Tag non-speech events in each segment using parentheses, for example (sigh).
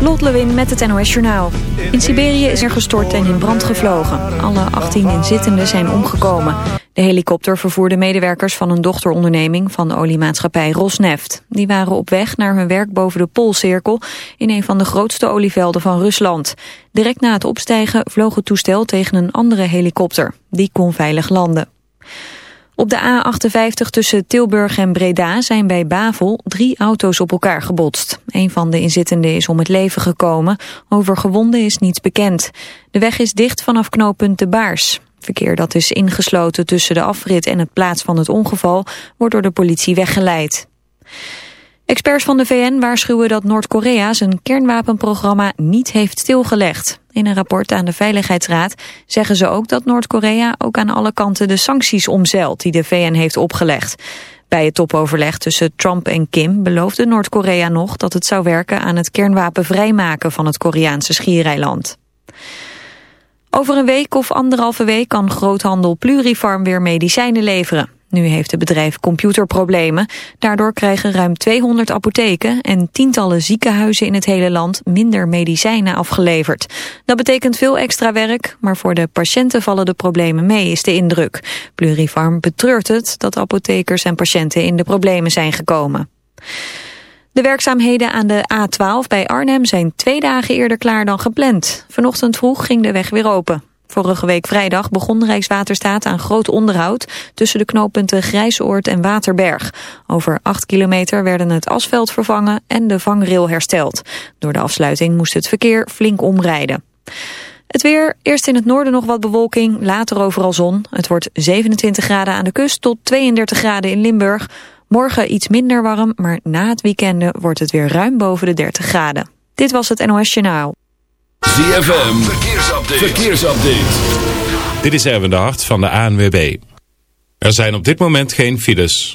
Lot Lewin met het NOS Journaal. In Siberië is er gestort en in brand gevlogen. Alle 18 inzittenden zijn omgekomen. De helikopter vervoerde medewerkers van een dochteronderneming van de oliemaatschappij Rosneft. Die waren op weg naar hun werk boven de Poolcirkel in een van de grootste olievelden van Rusland. Direct na het opstijgen vloog het toestel tegen een andere helikopter. Die kon veilig landen. Op de A58 tussen Tilburg en Breda zijn bij Bavel drie auto's op elkaar gebotst. Een van de inzittenden is om het leven gekomen. Over gewonden is niets bekend. De weg is dicht vanaf knooppunt De Baars. Verkeer dat is ingesloten tussen de afrit en het plaats van het ongeval... wordt door de politie weggeleid. Experts van de VN waarschuwen dat Noord-Korea zijn kernwapenprogramma niet heeft stilgelegd. In een rapport aan de Veiligheidsraad zeggen ze ook dat Noord-Korea ook aan alle kanten de sancties omzeilt die de VN heeft opgelegd. Bij het topoverleg tussen Trump en Kim beloofde Noord-Korea nog dat het zou werken aan het kernwapen vrijmaken van het Koreaanse schiereiland. Over een week of anderhalve week kan groothandel Plurifarm weer medicijnen leveren. Nu heeft het bedrijf computerproblemen. Daardoor krijgen ruim 200 apotheken en tientallen ziekenhuizen in het hele land minder medicijnen afgeleverd. Dat betekent veel extra werk, maar voor de patiënten vallen de problemen mee, is de indruk. Plurifarm betreurt het dat apothekers en patiënten in de problemen zijn gekomen. De werkzaamheden aan de A12 bij Arnhem zijn twee dagen eerder klaar dan gepland. Vanochtend vroeg ging de weg weer open. Vorige week vrijdag begon Rijkswaterstaat aan groot onderhoud tussen de knooppunten Grijsoord en Waterberg. Over acht kilometer werden het asfalt vervangen en de vangrail hersteld. Door de afsluiting moest het verkeer flink omrijden. Het weer, eerst in het noorden nog wat bewolking, later overal zon. Het wordt 27 graden aan de kust tot 32 graden in Limburg. Morgen iets minder warm, maar na het weekende wordt het weer ruim boven de 30 graden. Dit was het NOS Journaal. ZFM, verkeersupdate. Dit is Erwin de Hart van de ANWB. Er zijn op dit moment geen files.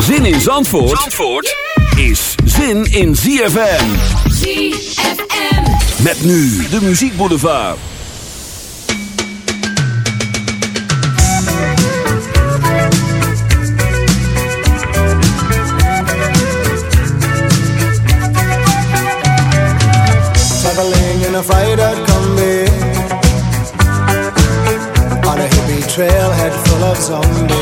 Zin in Zandvoort, Zandvoort is zin in ZFM. ZFM. Met nu de Muziek Boulevard. Traveling in a freighter combi On a hippie trailhead full of zombies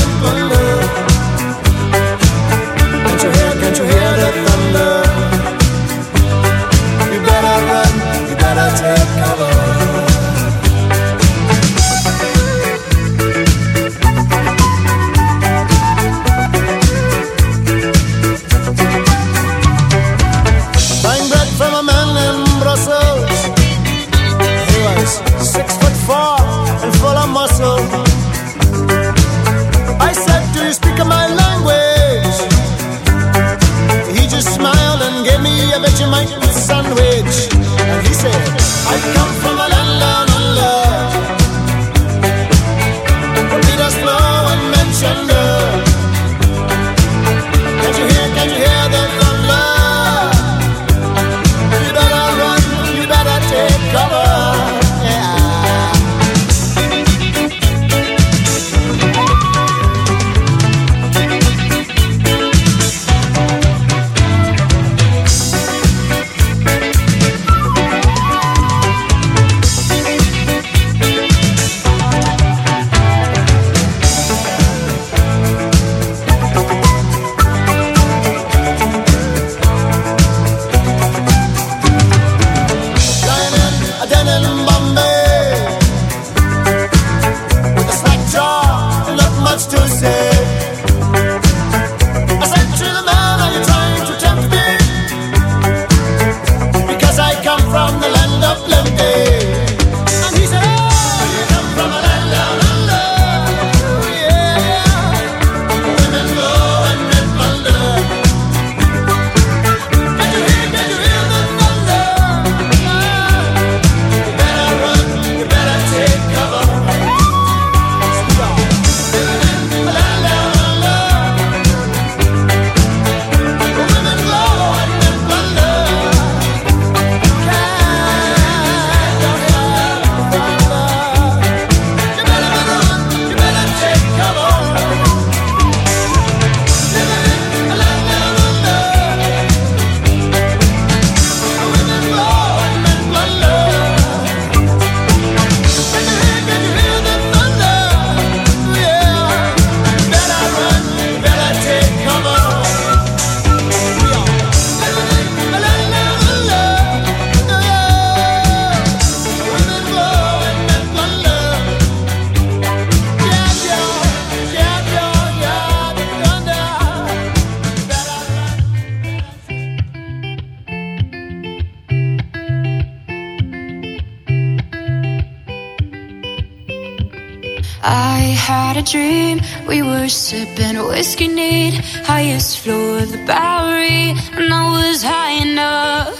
highest floor of the Bowery, and I was high enough.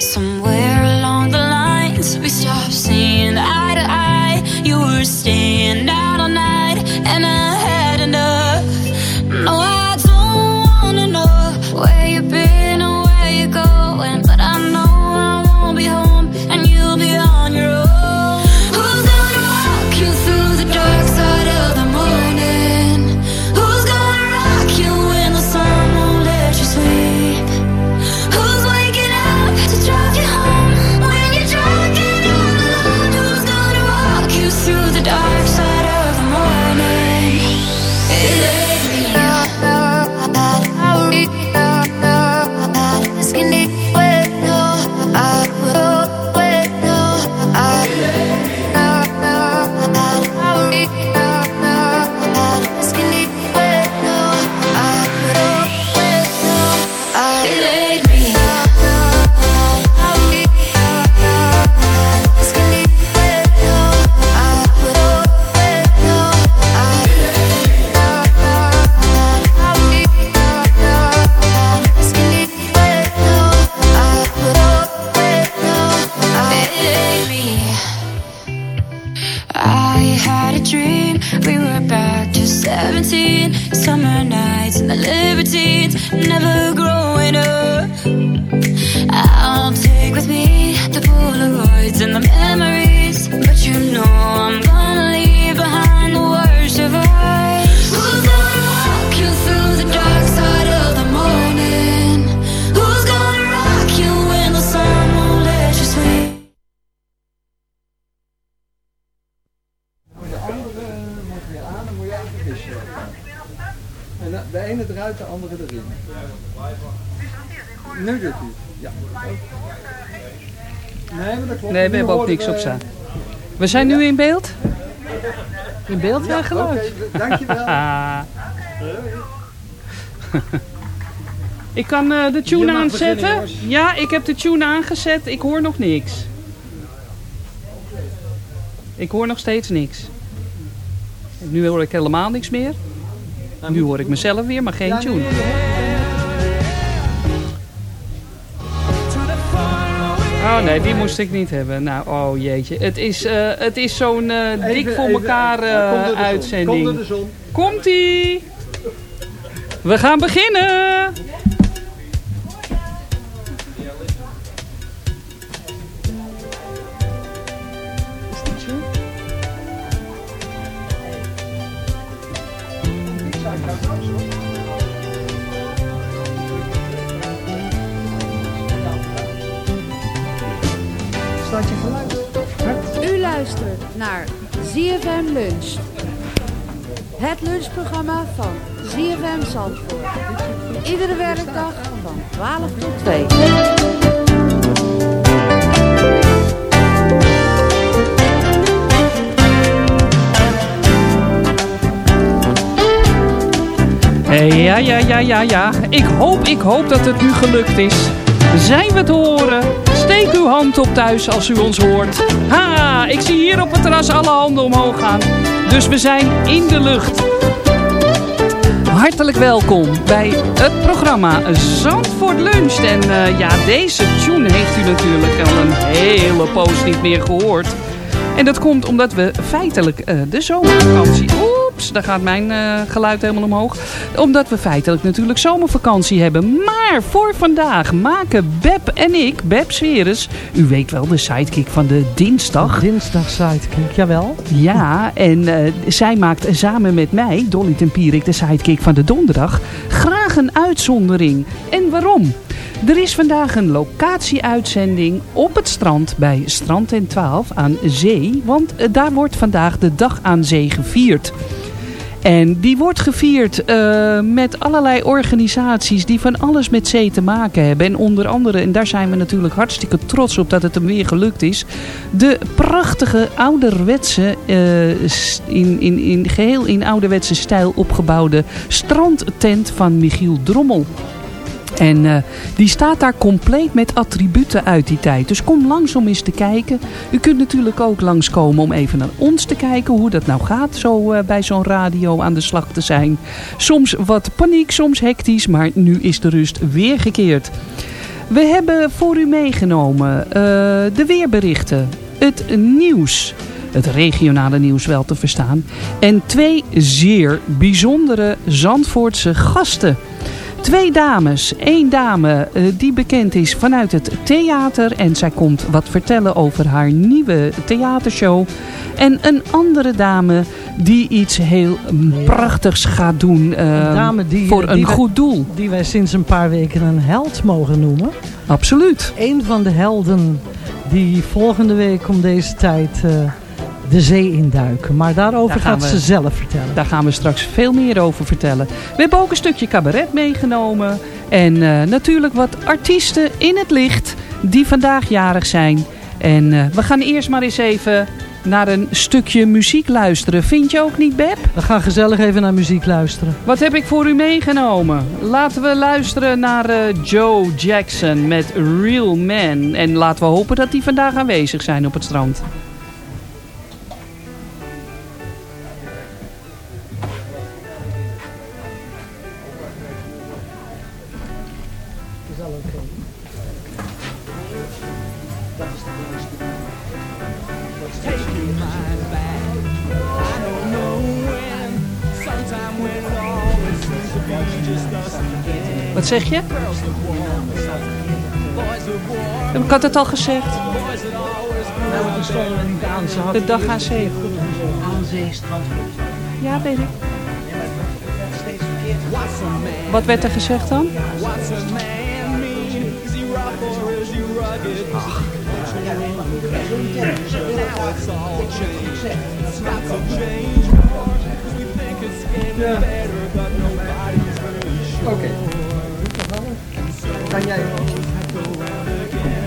Somewhere de- ene eruit, de andere erin. Nu doet hij. Ja. Nee, maar dat klopt. Nee, we hebben ook niks op staan. We zijn nu in beeld? In beeld Ja, en geluid. oké, dankjewel. (laughs) ik kan eh, de tune aanzetten. beginnen, ja, ik heb de tune aangezet. Ik hoor nog niks. Ik hoor nog steeds niks. Nu hoor ik helemaal niks meer. Nu hoor ik mezelf weer, maar geen tune. Oh nee, die moest ik niet hebben. Nou, oh jeetje. Het is, eh, het is zo'n eh, dik voor elkaar eh, uitzending. kom door de zon. Komt-ie! We gaan beginnen! Naar ZFM Lunch. Het lunchprogramma van ZFM Zandvoort. Iedere werkdag van 12 tot 2. Eh, Ja, ja, ja, ja, ja. Ik hoop, ik hoop dat het nu gelukt is. Zijn we te horen? Steek uw hand op thuis als u ons hoort. Ha, ik zie hier op het terras alle handen omhoog gaan. Dus we zijn in de lucht. Hartelijk welkom bij het programma Zandvoort Luncht. En eh, ja, deze tune heeft u natuurlijk al een hele poos niet meer gehoord. En dat komt omdat we feitelijk eh, de zomervakantie... Oeps, daar gaat mijn eh, geluid helemaal omhoog. Omdat we feitelijk natuurlijk zomervakantie hebben. Maar voor vandaag maken Beb en ik, Beb Sweres... U weet wel, de sidekick van de dinsdag. Dinsdag sidekick, jawel. Ja, en eh, zij maakt samen met mij, Dolly Tempierik, de sidekick van de donderdag, graag een uitzondering. En waarom? Er is vandaag een locatieuitzending op het strand bij Strand en 12 aan zee. Want eh, daar wordt vandaag de dag aan zee gevierd. En die wordt gevierd eh, met allerlei organisaties die van alles met zee te maken hebben. En onder andere, en daar zijn we natuurlijk hartstikke trots op dat het hem weer gelukt is. De prachtige ouderwetse, eh, in, in, in, geheel in ouderwetse stijl opgebouwde strandtent van Michiel Drommel. En uh, die staat daar compleet met attributen uit die tijd. Dus kom langs om eens te kijken. U kunt natuurlijk ook langskomen om even naar ons te kijken. Hoe dat nou gaat zo uh, bij zo'n radio aan de slag te zijn. Soms wat paniek, soms hectisch. Maar nu is de rust weer gekeerd. We hebben voor u meegenomen uh, de weerberichten. Het nieuws het regionale nieuws wel te verstaan. En twee zeer bijzondere Zandvoortse gasten. Twee dames. Eén dame uh, die bekend is vanuit het theater. En zij komt wat vertellen over haar nieuwe theatershow. En een andere dame die iets heel prachtigs gaat doen uh, die, voor een die goed doel. Die wij sinds een paar weken een held mogen noemen. Absoluut. Een van de helden die volgende week om deze tijd... Uh, de zee induiken. Maar daarover gaat we, ze zelf vertellen. Daar gaan we straks veel meer over vertellen. We hebben ook een stukje cabaret meegenomen. En uh, natuurlijk wat artiesten in het licht die vandaag jarig zijn. En uh, we gaan eerst maar eens even naar een stukje muziek luisteren. Vind je ook niet, Beb? We gaan gezellig even naar muziek luisteren. Wat heb ik voor u meegenomen? Laten we luisteren naar uh, Joe Jackson met Real Man. En laten we hopen dat die vandaag aanwezig zijn op het strand. Zeg je? Ik had het al gezegd. De dag aan zee. Aan zee, strand. Ja, weet ik. Wat werd er gezegd dan? Ach. Ja. Oké. Okay. Kan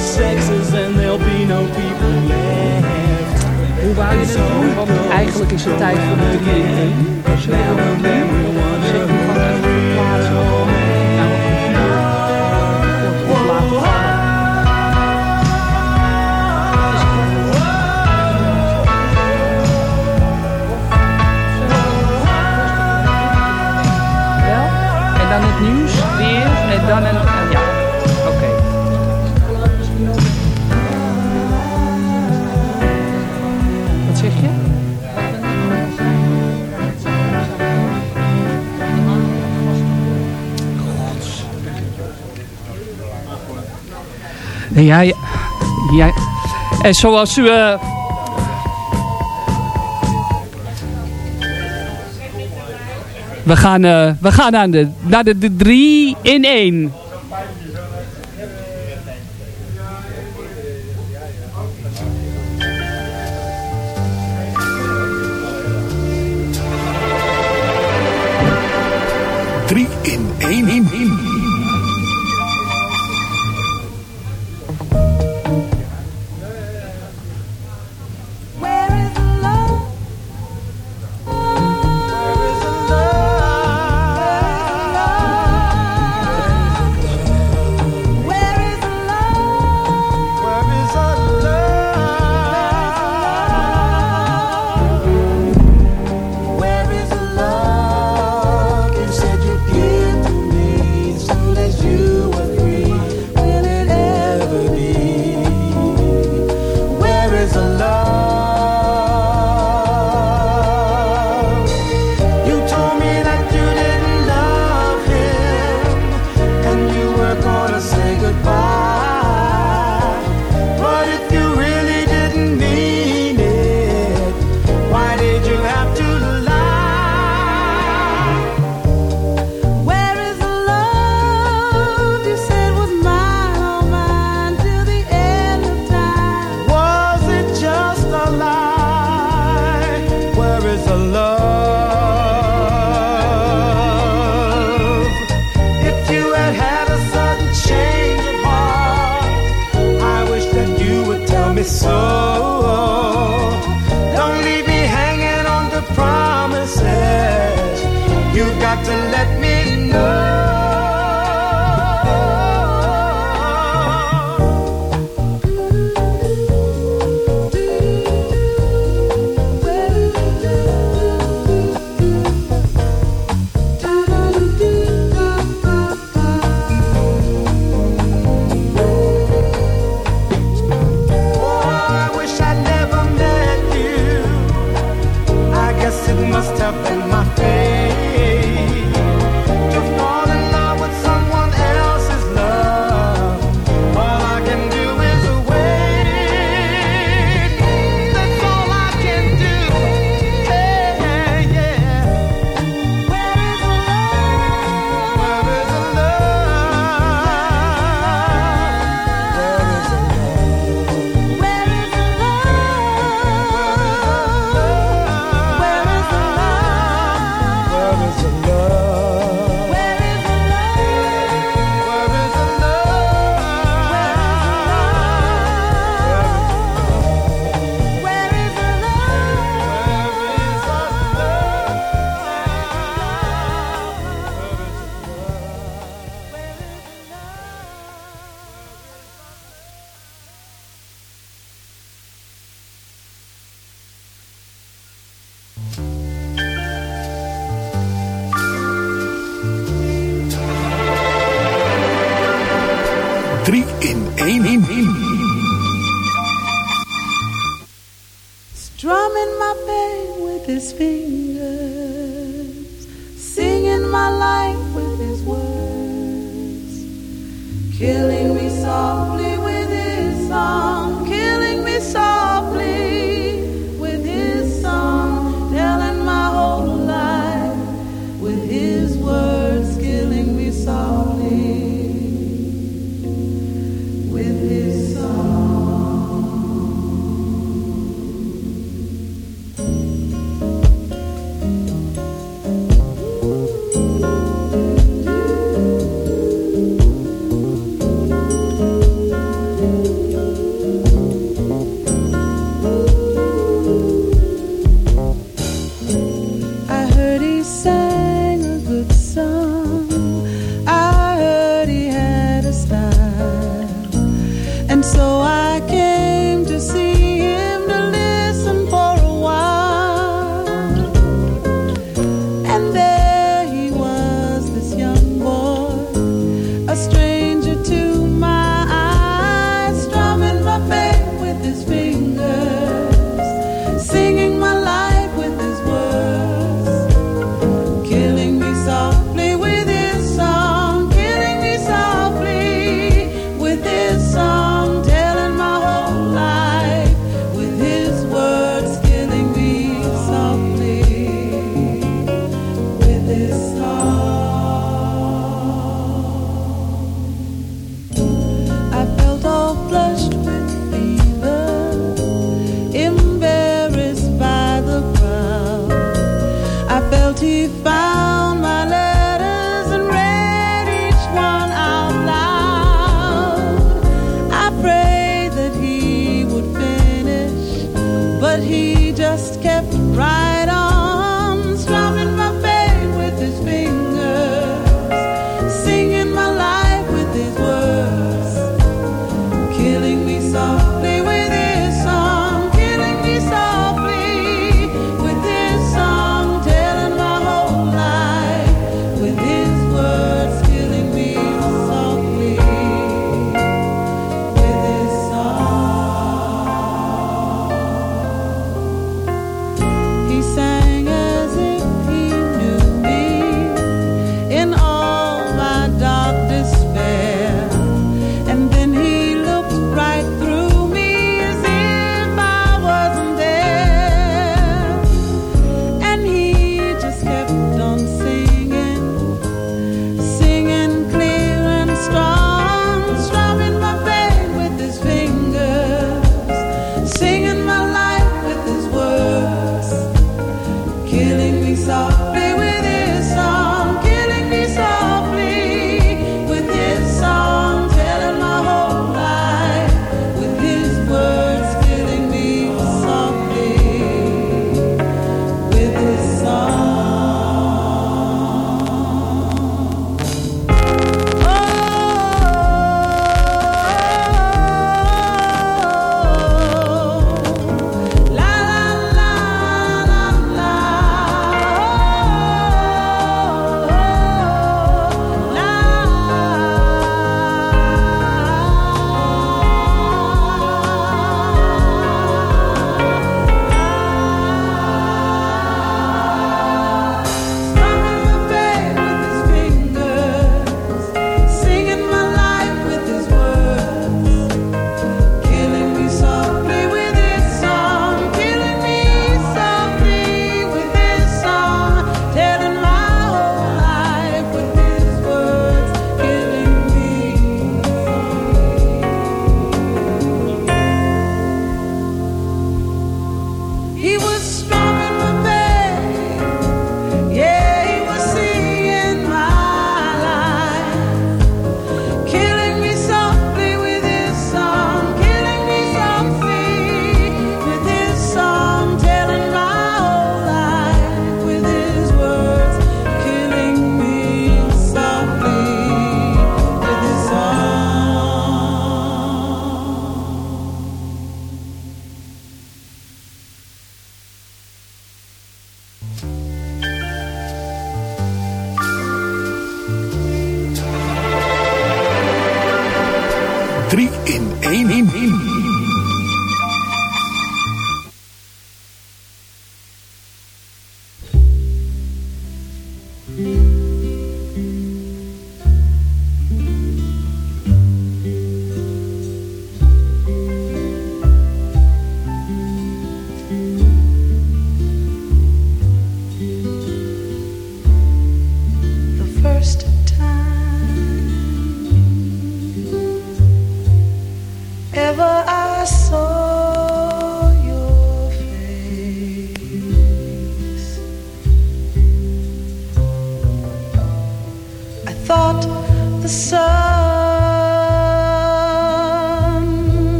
sexes and there'll be no people left. Hoe waar is het? Want eigenlijk is het tijd voor de beginning. Ja, ja. En zoals u... Eh, we gaan, eh, we gaan aan de, naar de drie in één.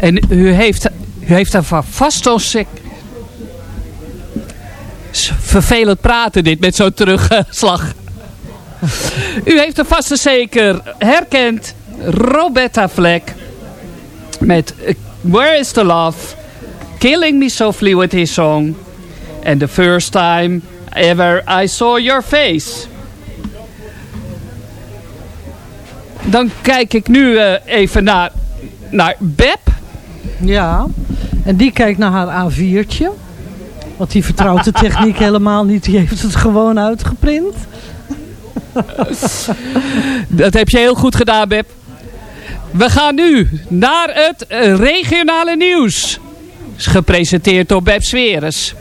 En u heeft, u heeft daarvan vast al Vervelend praten dit met zo'n terugslag. U heeft er vast en zeker herkend Roberta Fleck met Where is the Love, Killing Me Softly with his song and the first time ever I saw your face. Dan kijk ik nu eh, even naar, naar Beb. Ja, en die kijkt naar haar A4'tje. Want die vertrouwt de techniek (laughs) helemaal niet. Die heeft het gewoon uitgeprint. Dat heb je heel goed gedaan, Beb. We gaan nu naar het eh, regionale nieuws. Is gepresenteerd door Beb Sweres.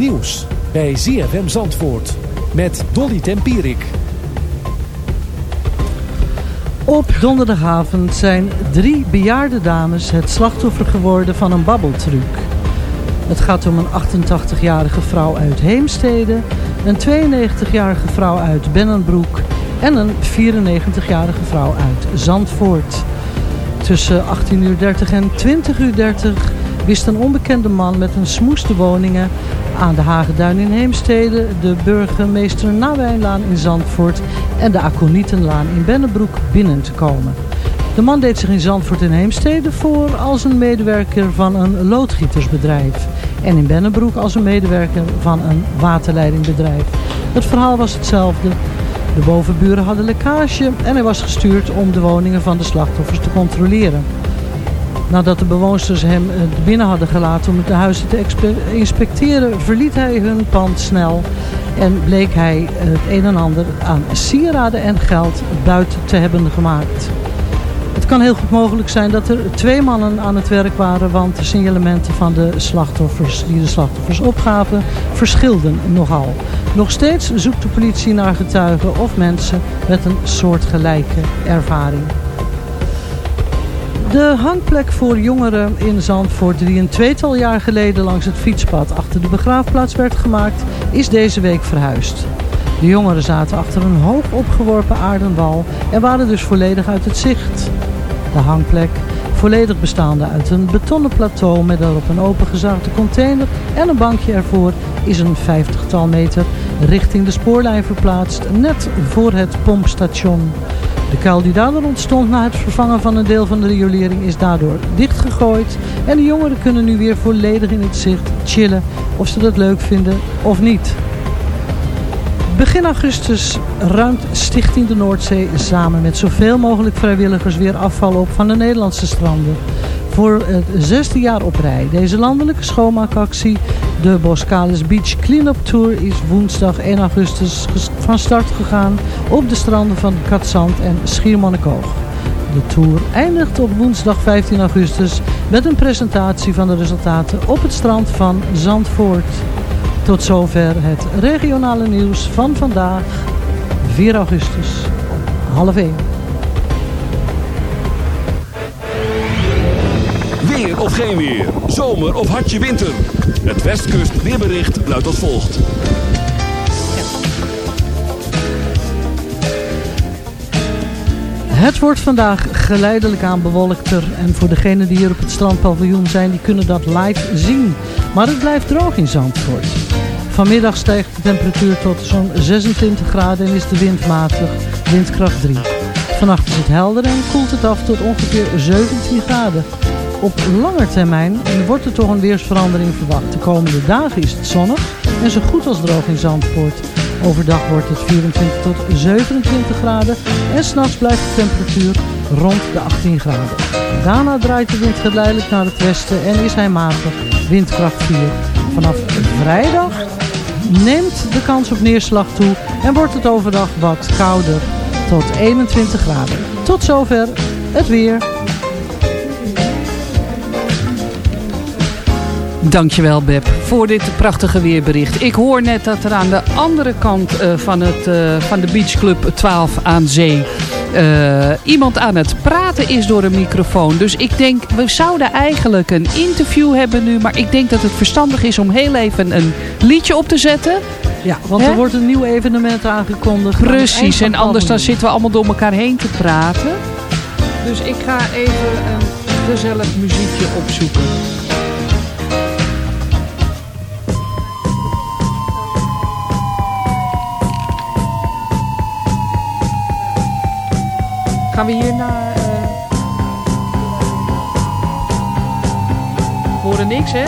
Nieuws bij ZFM Zandvoort met Dolly Tempierik. Op donderdagavond zijn drie bejaarde dames het slachtoffer geworden van een babbeltruc. Het gaat om een 88-jarige vrouw uit Heemstede, een 92-jarige vrouw uit Bennenbroek en een 94-jarige vrouw uit Zandvoort. Tussen 18.30 en 20.30 wist een onbekende man met een smoes de woningen aan de Hageduin in Heemstede, de burgemeester Nawijnlaan in Zandvoort en de Akonietenlaan in Bennebroek binnen te komen. De man deed zich in Zandvoort en Heemstede voor als een medewerker van een loodgietersbedrijf. En in Bennebroek als een medewerker van een waterleidingbedrijf. Het verhaal was hetzelfde. De bovenburen hadden lekkage en hij was gestuurd om de woningen van de slachtoffers te controleren. Nadat de bewoonsters hem eh, binnen hadden gelaten om de huizen te inspecteren, verliet hij hun pand snel en bleek hij het een en ander aan sieraden en geld buiten te hebben gemaakt. Het kan heel goed mogelijk zijn dat er twee mannen aan het werk waren, want de signalementen van de slachtoffers die de slachtoffers opgaven verschilden nogal. Nog steeds zoekt de politie naar getuigen of mensen met een soortgelijke ervaring. De hangplek voor jongeren in Zandvoort, die een tweetal jaar geleden langs het fietspad achter de begraafplaats werd gemaakt, is deze week verhuisd. De jongeren zaten achter een hoog opgeworpen aardenwal en waren dus volledig uit het zicht. De hangplek Volledig bestaande uit een betonnen plateau met daarop een opengezaagde container en een bankje ervoor is een vijftigtal meter richting de spoorlijn verplaatst, net voor het pompstation. De kuil die daardoor ontstond na het vervangen van een deel van de riolering is daardoor dichtgegooid. En de jongeren kunnen nu weer volledig in het zicht chillen of ze dat leuk vinden of niet. Begin augustus ruimt Stichting de Noordzee samen met zoveel mogelijk vrijwilligers weer afval op van de Nederlandse stranden. Voor het zesde jaar op rij. Deze landelijke schoonmaakactie, de Boskalis Beach Cleanup Tour, is woensdag 1 augustus van start gegaan op de stranden van Katzand en Schiermonnikoog. De tour eindigt op woensdag 15 augustus met een presentatie van de resultaten op het strand van Zandvoort. Tot zover het regionale nieuws van vandaag, 4 augustus, half 1. Of geen weer, zomer of hartje winter. Het Westkust weerbericht luidt als volgt. Het wordt vandaag geleidelijk aan bewolkter. En voor degenen die hier op het strandpaviljoen zijn, die kunnen dat live zien. Maar het blijft droog in Zandvoort. Vanmiddag stijgt de temperatuur tot zo'n 26 graden en is de wind matig, windkracht 3. Vannacht is het helder en koelt het af tot ongeveer 17 graden. Op lange termijn wordt er toch een weersverandering verwacht. De komende dagen is het zonnig en zo goed als droog in Zandvoort. Overdag wordt het 24 tot 27 graden en s'nachts blijft de temperatuur rond de 18 graden. Daarna draait de wind geleidelijk naar het westen en is hij matig, windkracht 4. Vanaf vrijdag neemt de kans op neerslag toe en wordt het overdag wat kouder tot 21 graden. Tot zover het weer. Dankjewel Beb voor dit prachtige weerbericht. Ik hoor net dat er aan de andere kant uh, van, het, uh, van de Beachclub 12 aan zee... Uh, iemand aan het praten is door een microfoon. Dus ik denk, we zouden eigenlijk een interview hebben nu. Maar ik denk dat het verstandig is om heel even een liedje op te zetten. Ja, want er wordt een nieuw evenement aangekondigd. Precies, en anders dan zitten we allemaal door elkaar heen te praten. Dus ik ga even een gezellig muziekje opzoeken. Gaan we hier naar... Uh... Niks, hè?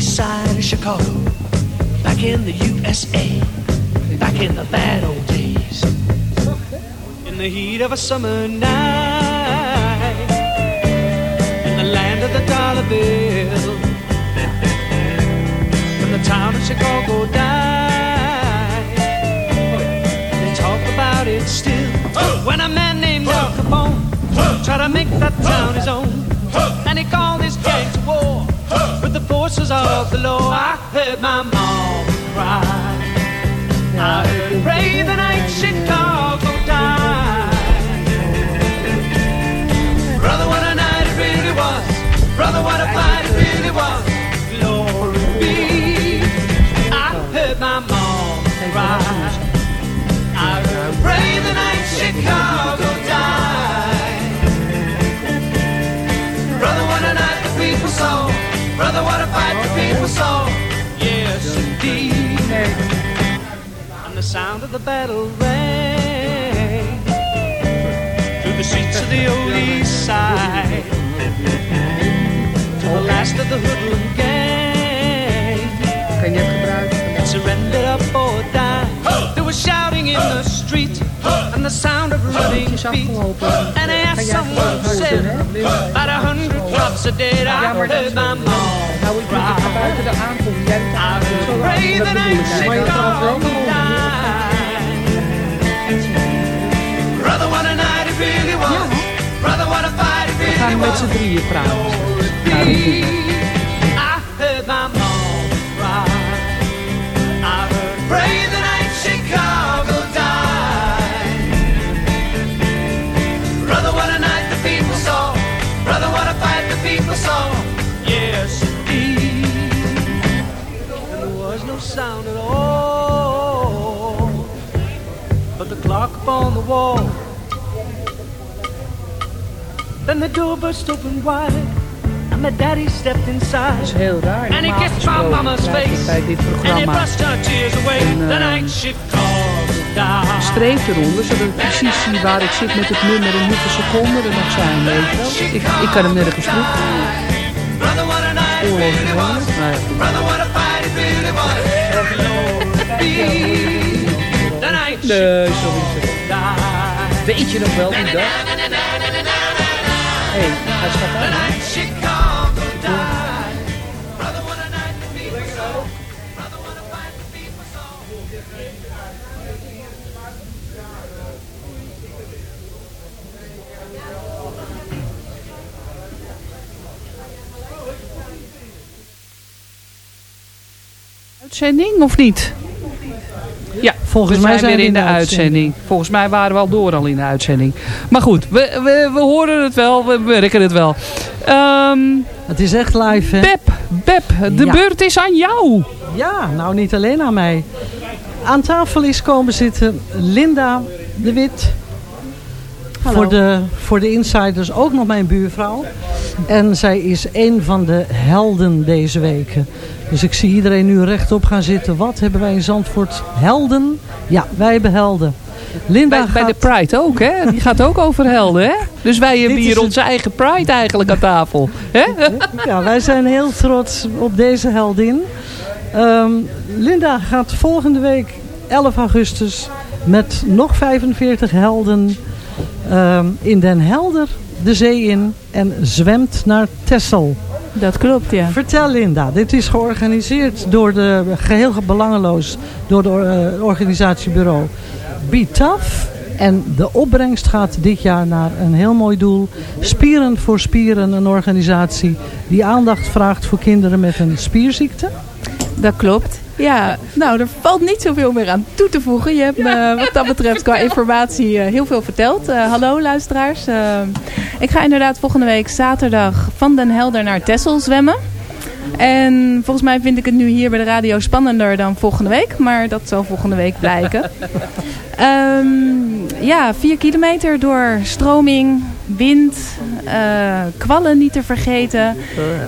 side of Chicago, back in the USA, back in the bad old days. In the heat of a summer night, in the land of the dollar bill, when the town of Chicago died, it still. When a man named Al Capone tried to make that town his own, and he called his gang to war with the forces of the law. I heard my mom cry. I heard her pray the night Chicago died. Brother, what a night it really was. Brother, what a fight it really was. Glory be. I heard my mom cry. I heard her pray the night Chicago died. Brother, what a night the people saw. Brother, what a fight the people saw. Yes, indeed. And the sound of the battle rang through the streets of the old east side to the last of the hoodlum gang. Kan je het gebruiken? That surrendered up or died. There was shouting in the street and the sound of running feet. And I asked someone said about a hundred drops a day. I heard my mom cry. aankomst. Jij I pray the night Chicago died. Brother, what a night it really was. Brother, what a fight it really was. Upon the wall. Then the door burst open wide, and my daddy stepped inside. Dat is heel raar. And he kissed my mama's face, bij dit and he brushed her tears away. een, the night shift called streep eronder, zodat ik precies zie waar ik zit met het nummer en hoeveel seconden er nog zijn, weet je wel. Ik, ik kan hem nergens terug. Brother, what a night it really was. Nee. Brother, what a fight it really was. Weet je nog wel die dag? Hé, hij staat aan. Uitzending of niet? Ja, Volgens mij zijn zijn weer we in de uitzending. Volgens mij waren we al door al in de uitzending. Maar goed, we, we, we horen het wel, we merken het wel. Ehm Het is echt live, hè? Beb, Beb, de Ja. beurt is aan jou. Ja, nou niet alleen aan mij. Aan tafel is komen zitten Linda de Wit. Hallo. Voor de, voor de insiders ook nog mijn buurvrouw. En zij is een van de helden deze weken. Dus ik zie iedereen nu rechtop gaan zitten. Wat hebben wij in Zandvoort? Helden? Ja, wij hebben helden. Linda Bij, de Pride ook, hè? Die gaat ook over helden, hè? Dus wij hebben hier onze eigen Pride eigenlijk aan tafel. Hè? (laughs) Ja, wij zijn heel trots op deze heldin. Ehm, Linda gaat volgende week 11 augustus met nog 45 helden ehm, in Den Helder de zee in en zwemt naar Texel. Dat klopt, ja. Vertel Linda, dit is georganiseerd door de, geheel belangeloos, door de eh, organisatiebureau Be Tough. En de opbrengst gaat dit jaar naar een heel mooi doel. Spieren voor Spieren, een organisatie die aandacht vraagt voor kinderen met een spierziekte. Dat klopt. Ja, nou, er valt niet zoveel meer aan toe te voegen. Je hebt me wat dat betreft qua informatie eh, heel veel verteld. Eh, hallo luisteraars. Eh, ik ga inderdaad volgende week zaterdag van Den Helder naar Texel zwemmen. En volgens mij vind ik het nu hier bij de radio spannender dan volgende week. Maar dat zal volgende week blijken. (laughs) Ehm, ja, vier kilometer door stroming, wind, eh, kwallen niet te vergeten.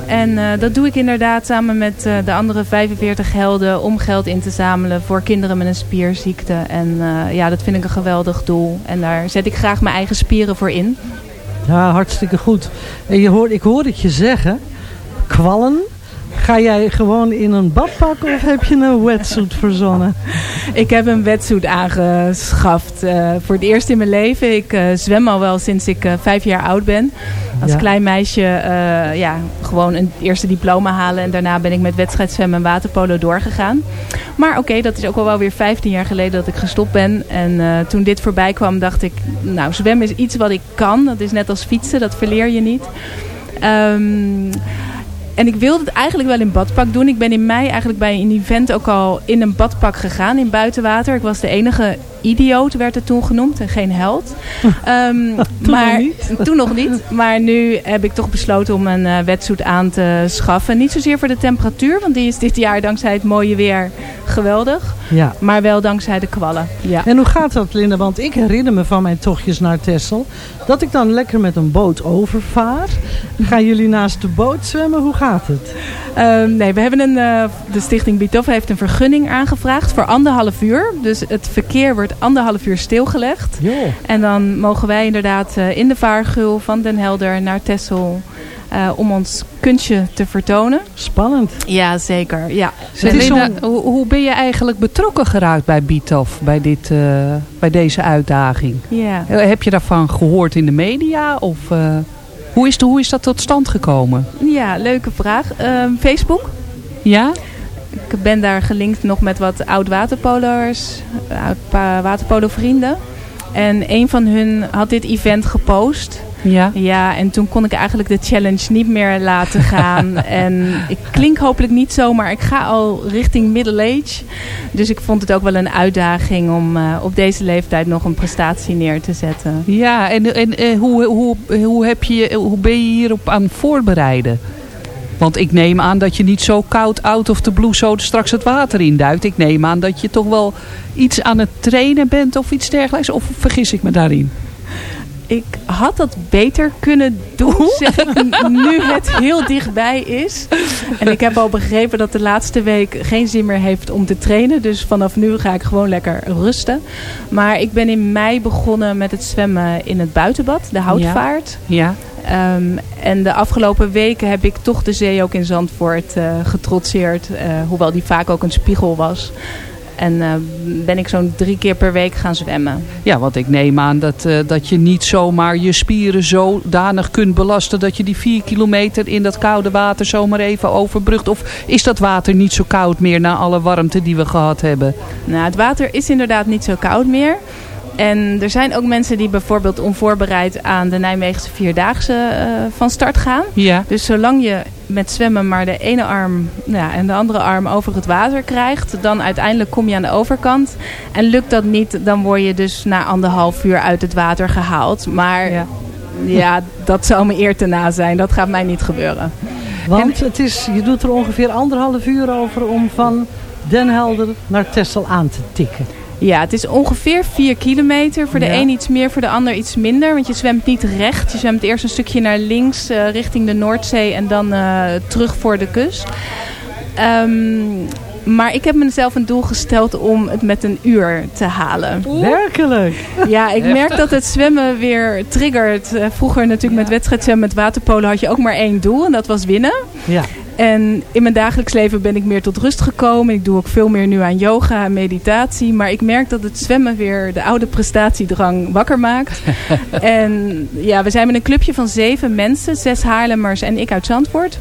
En eh, dat doe ik inderdaad samen met eh, de andere 45 helden om geld in te zamelen voor kinderen met een spierziekte. En eh, ja, dat vind ik een geweldig doel. En daar zet ik graag mijn eigen spieren voor in. Ja, hartstikke goed. En je hoort, ik hoor het je zeggen, kwallen. Ga jij gewoon in een badpak of heb je een wetsuit verzonnen? Ik heb een wetsuit aangeschaft eh, voor het eerst in mijn leven. Ik eh, zwem al wel sinds ik eh, vijf jaar oud ben. Als Ja. klein meisje ja, gewoon een eerste diploma halen. En daarna ben ik met wedstrijdzwemmen en waterpolo doorgegaan. Maar oké, dat is ook al wel weer 15 jaar geleden dat ik gestopt ben. En toen dit voorbij kwam dacht ik, nou zwemmen is iets wat ik kan. Dat is net als fietsen, dat verleer je niet. Ehm, en ik wilde het eigenlijk wel in badpak doen. Ik ben in mei eigenlijk bij een event ook al in een badpak gegaan in buitenwater. Ik was de enige idioot, werd het toen genoemd, en geen held. Ehm, (laughs) maar, nog niet. (laughs) Toen nog niet. Maar nu heb ik toch besloten om een wetsuit aan te schaffen. Niet zozeer voor de temperatuur, want die is dit jaar dankzij het mooie weer geweldig. Ja. Maar wel dankzij de kwallen. Ja. En hoe gaat dat, Linda? Want ik herinner me van mijn tochtjes naar Texel... dat ik dan lekker met een boot overvaar. Gaan jullie naast de boot zwemmen? Hoe gaat het? Ehm, nee, we hebben een, eh, de stichting Bitof heeft een vergunning aangevraagd voor anderhalf uur. Dus het verkeer wordt anderhalf uur stilgelegd. En dan mogen wij inderdaad eh, in de vaargul van Den Helder naar Texel eh, om ons kunstje te vertonen. Spannend. Ja, zeker. Ja. Hoe, hoe ben je eigenlijk betrokken geraakt bij Bitof, bij, dit, eh, bij deze uitdaging? Ja. Heb je daarvan gehoord in de media? Of hoe, is de, hoe is dat tot stand gekomen? ja, leuke vraag. Ehm, Facebook. Ja? Ik ben daar gelinkt nog met wat oud-waterpolo'ers, oud-waterpolo-vrienden. En een van hun had dit event gepost. Ja. Ja, en toen kon ik eigenlijk de challenge niet meer laten gaan. (laughs) en ik klink hopelijk niet zo, maar ik ga al richting middle age. Dus ik vond het ook wel een uitdaging om eh, op deze leeftijd nog een prestatie neer te zetten. Ja, en, en eh, hoe, hoe, hoe, heb je, hoe ben je hierop aan het voorbereiden? Want ik neem aan dat je niet zo koud out of the blue zo straks het water induikt. Ik neem aan dat je toch wel iets aan het trainen bent of iets dergelijks. Of vergis ik me daarin? Ik had dat beter kunnen doen, zeg ik, nu het heel dichtbij is. En ik heb al begrepen dat de laatste week geen zin meer heeft om te trainen. Dus vanaf nu ga ik gewoon lekker rusten. Maar ik ben in mei begonnen met het zwemmen in het buitenbad, de houtvaart. Ja. Ehm, en de afgelopen weken heb ik toch de zee ook in Zandvoort eh, getrotseerd. eh, hoewel die vaak ook een spiegel was. En eh, ben ik zo'n drie keer per week gaan zwemmen. Ja, want ik neem aan dat, dat je niet zomaar je spieren zodanig kunt belasten... dat je die vier kilometer in dat koude water zomaar even overbrugt. Of is dat water niet zo koud meer na alle warmte die we gehad hebben? Nou, het water is inderdaad niet zo koud meer. En er zijn ook mensen die bijvoorbeeld onvoorbereid aan de Nijmeegse Vierdaagse eh, van start gaan. Ja. Dus zolang je met zwemmen maar de ene arm nou ja, en de andere arm over het water krijgt, dan uiteindelijk kom je aan de overkant. En lukt dat niet, dan word je dus na anderhalf uur uit het water gehaald. Maar ja, dat zou me eer te na zijn. Dat gaat mij niet gebeuren. Want het is, je doet er ongeveer anderhalf uur over om van Den Helder naar Texel aan te tikken. Ja, het is ongeveer 4 kilometer. Voor de Ja. een iets meer, voor de ander iets minder. Want je zwemt niet recht. Je zwemt eerst een stukje naar links eh, richting de Noordzee en dan eh, terug voor de kust. Ehm, maar ik heb mezelf een doel gesteld om het met een uur te halen. Werkelijk? Ja, ik merk dat het zwemmen weer triggert. Eh, Vroeger natuurlijk met wedstrijdzwemmen, met waterpolen had je ook maar één doel. En dat was winnen. Ja. En in mijn dagelijks leven ben ik meer tot rust gekomen. Ik doe ook veel meer nu aan yoga en meditatie. Maar ik merk dat het zwemmen weer de oude prestatiedrang wakker maakt. (laughs) en ja, we zijn met een clubje van zeven mensen. Zes Haarlemmers en ik uit Zandvoort.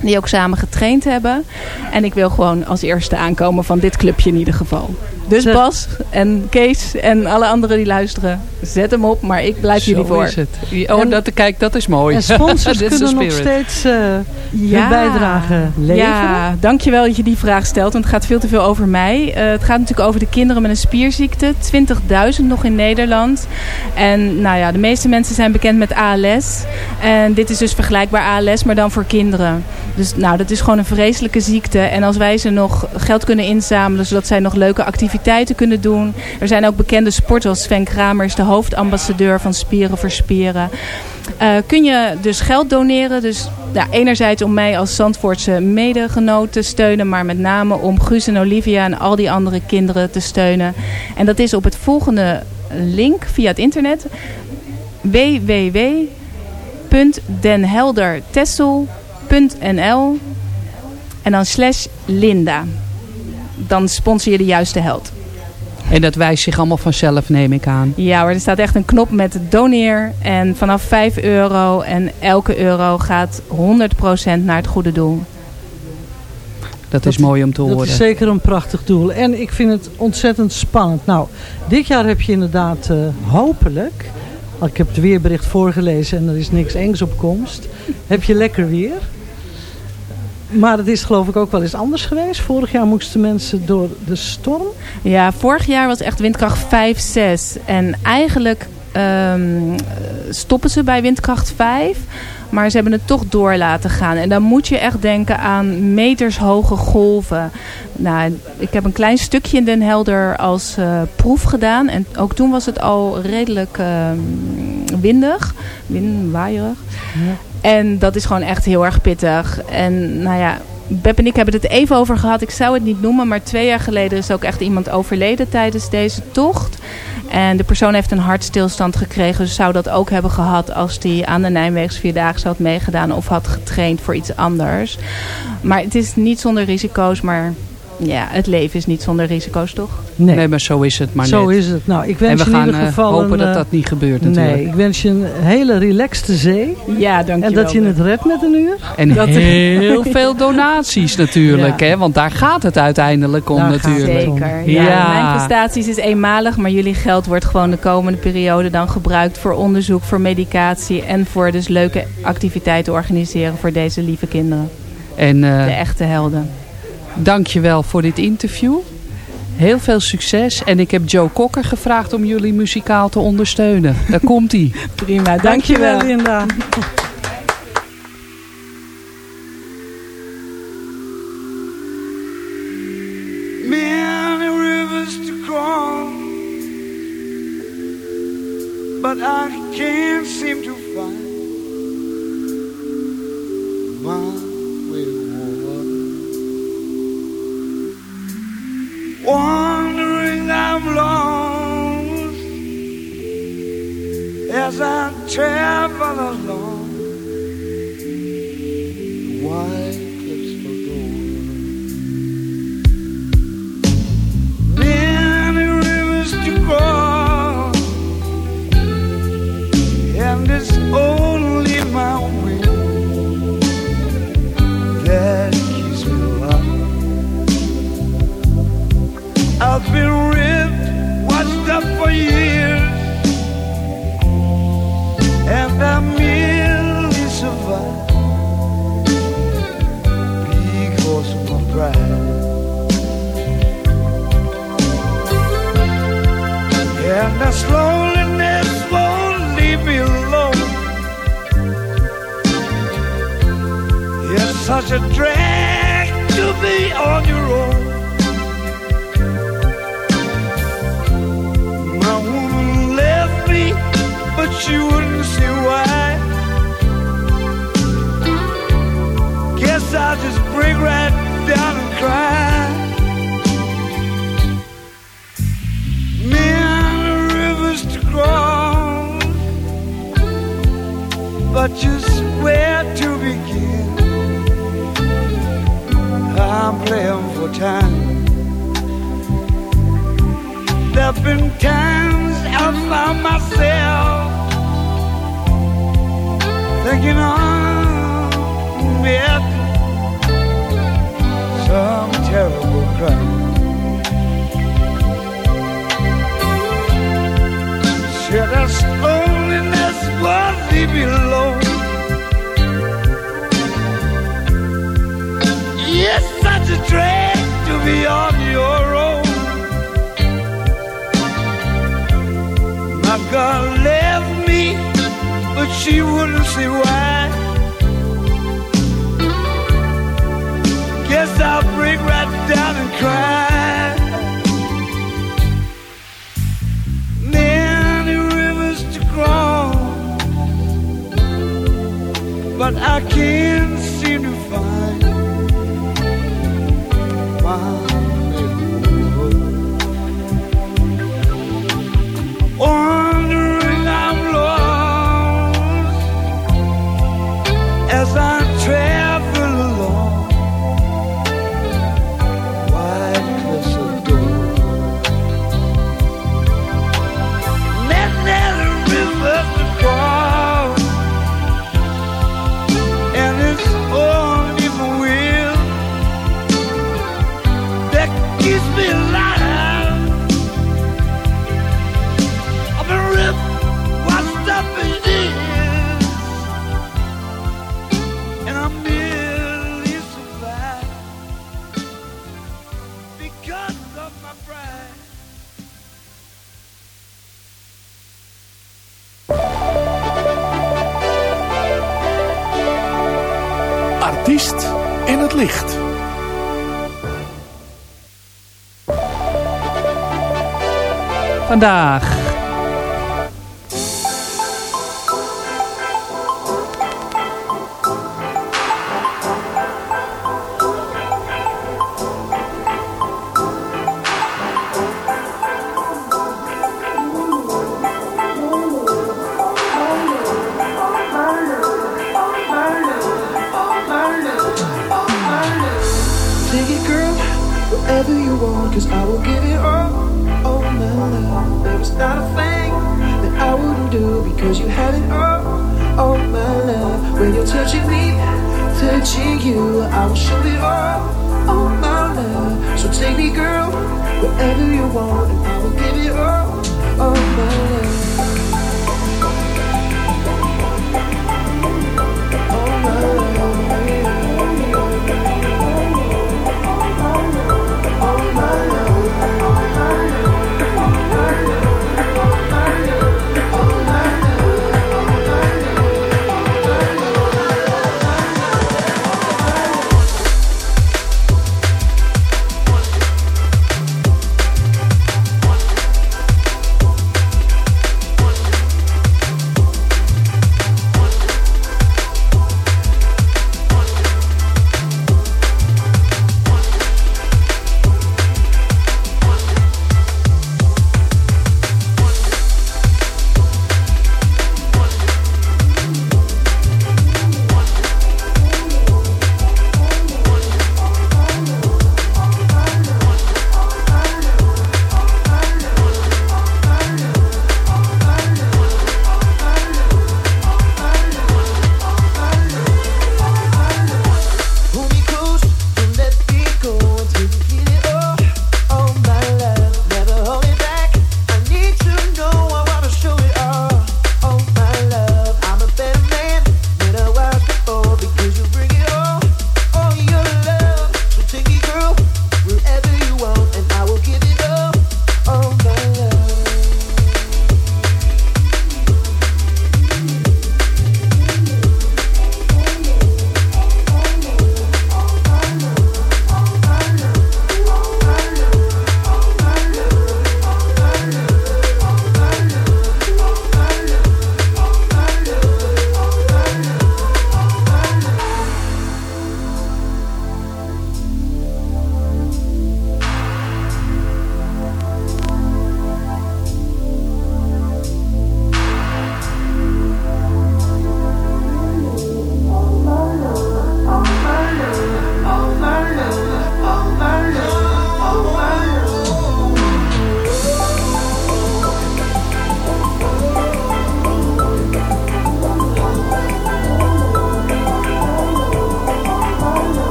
Die ook samen getraind hebben. En ik wil gewoon als eerste aankomen van dit clubje in ieder geval. Dus Bas en Kees en alle anderen die luisteren, zet hem op. Maar ik blijf jullie Zo voor. is het. Oh, dat, kijk, dat is mooi. En sponsors (laughs) kunnen nog steeds eh hun bijdrage leveren. Ja, dankjewel dat je die vraag stelt. Want het gaat veel te veel over mij. Eh, het gaat natuurlijk over de kinderen met een spierziekte. 20.000 nog in Nederland. En nou ja, de meeste mensen zijn bekend met ALS. En dit is dus vergelijkbaar ALS, maar dan voor kinderen. Dus nou, dat is gewoon een vreselijke ziekte. En als wij ze nog geld kunnen inzamelen, zodat zij nog leuke activiteiten kunnen doen. Er zijn ook bekende sporters, zoals Sven Kramer is de hoofdambassadeur van Spieren voor Spieren. Eh, kun je dus geld doneren. Dus ja, enerzijds om mij als Zandvoortse medegenoot te steunen. Maar met name om Guus en Olivia en al die andere kinderen te steunen. En dat is op het volgende link via het internet. www.denheldertessel.nl En dan slash Linda. Dan sponsor je de juiste held. En dat wijst zich allemaal vanzelf, neem ik aan. Ja hoor, er staat echt een knop met doneer. En vanaf 5 euro en elke euro gaat 100% naar het goede doel. Dat is mooi om te Dat horen. is zeker een prachtig doel. En ik vind het ontzettend spannend. Nou, dit jaar heb je inderdaad eh, hopelijk... Ik heb het weerbericht voorgelezen en er is niks engs op komst. Heb je lekker weer. Maar het is geloof ik ook wel eens anders geweest. Vorig jaar moesten mensen door de storm. Ja, vorig jaar was echt windkracht 5, 6. En eigenlijk ehm, stoppen ze bij windkracht 5. Maar ze hebben het toch door laten gaan. En dan moet je echt denken aan metershoge golven. Nou, ik heb een klein stukje in Den Helder als eh, proef gedaan. En ook toen was het al redelijk ehm, windig. Wind, waaierig. En dat is gewoon echt heel erg pittig. En nou ja, Beb en ik hebben het even over gehad. Ik zou het niet noemen, maar twee jaar geleden is ook echt iemand overleden tijdens deze tocht. En de persoon heeft een hartstilstand gekregen. Dus zou dat ook hebben gehad als hij aan de Nijmeegse Vierdaagse had meegedaan of had getraind voor iets anders. Maar het is niet zonder risico's, maar ja, het leven is niet zonder risico's, toch? Nee. maar zo is het maar Zo net. is het. Nou, ik wens en we je in gaan ieder eh, geval hopen een, dat eh, dat niet gebeurt natuurlijk. Nee, ik wens je een hele relaxte zee. Ja, dankjewel. En dat je het redt met een uur. En Dat- heel veel donaties natuurlijk, hè? want daar gaat het uiteindelijk om Daar gaat het natuurlijk. om. Zeker. Ja. Mijn prestaties is eenmalig, maar jullie geld wordt gewoon de komende periode dan gebruikt voor onderzoek, voor medicatie en voor dus leuke activiteiten organiseren voor deze lieve kinderen. En eh, De echte helden. Dank je wel voor dit interview. Heel veel succes. En ik heb Joe Kokker gevraagd om jullie muzikaal te ondersteunen. Daar komt hij. Prima, Dankjewel, Linda. Such a drag to be on your own. My woman left me, but she wouldn't see why. Guess I'll just break right down and cry. Many rivers to cross, but just where to begin? I'm playing for time. There've been times I found myself thinking I'm it some terrible crime. Sure, that's loneliness won't leave me It's such a drag to be on your own. My girl left me, but she wouldn't see why. Vandaag. Not a thing that I wouldn't do because you have it all. Oh, my love, when you're touching me, touching you, I will show it all. Oh, my love, so take me, girl, wherever you want, and I will give it all. Oh, my love.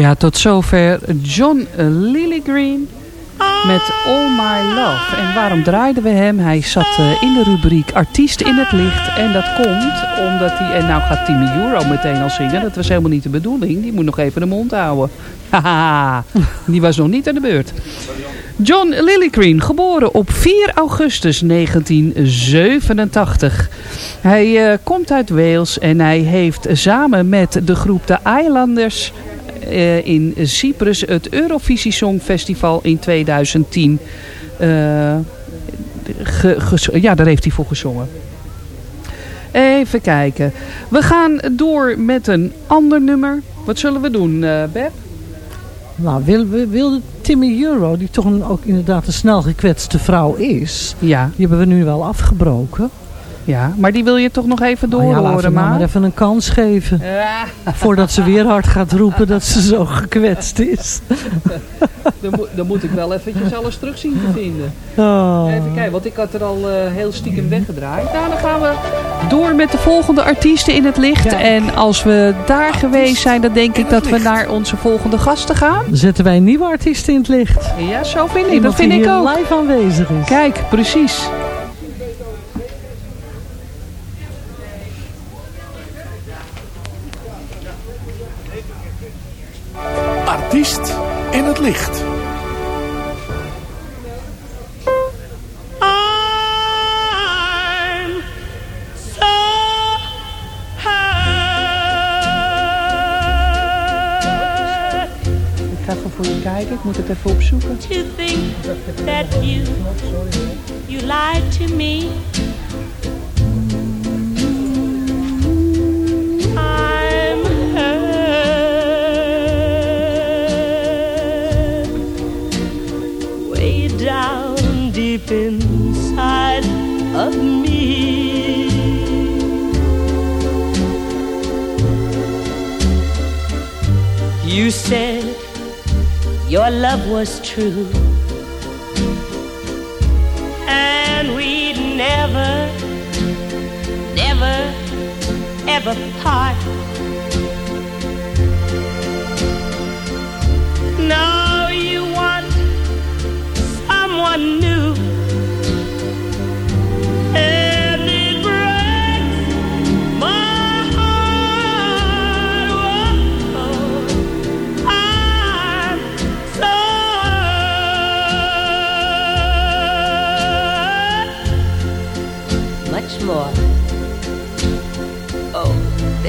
Ja, tot zover John Lilligreen met All My Love. En waarom draaiden we hem? Hij zat eh, in de rubriek Artiest in het Licht. En dat komt omdat hij... En nou gaat Timmy Euro meteen al zingen. Dat was helemaal niet de bedoeling. Die moet nog even de mond houden. (laughs) Haha, die was nog niet aan de beurt. John Lilligreen, geboren op 4 augustus 1987. Hij eh, komt uit Wales en hij heeft samen met de groep de Islanders eh, in Cyprus het Eurovisie Songfestival in 2010. eh, ge- ja, daar heeft hij voor gezongen. Even kijken. We gaan door met een ander nummer. Wat zullen we doen, eh Beb? Nou, wil, wil- wilde Timmy Euro, die toch een, ook inderdaad een snel gekwetste vrouw is. Ja. Die hebben we nu wel afgebroken. Ja, maar die wil je toch nog even Nou ja, laten we doorhoren, nou maar. maar even een kans geven. Ja. (laughs) Voordat ze weer hard gaat roepen dat ze zo gekwetst is. (laughs) Dan, moet- dan moet ik wel eventjes alles terug zien te vinden. Oh. Even kijken, want ik had er al eh, heel stiekem weggedraaid. Nou, dan gaan we door met de volgende artiesten in het licht. En als we daar geweest zijn, dan denk ik dat we naar onze volgende gasten gaan. Zetten wij een nieuwe artiesten in het licht. Ja, zo vind ik. Iemand Dat vind ik ook. live aanwezig is. Kijk, precies. Artiest in het licht. Voor je kijken. Ik moet het even opzoeken. to think that you you lied to me. Deep inside of me. You said your love was true, and we'd never, never,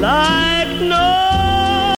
来。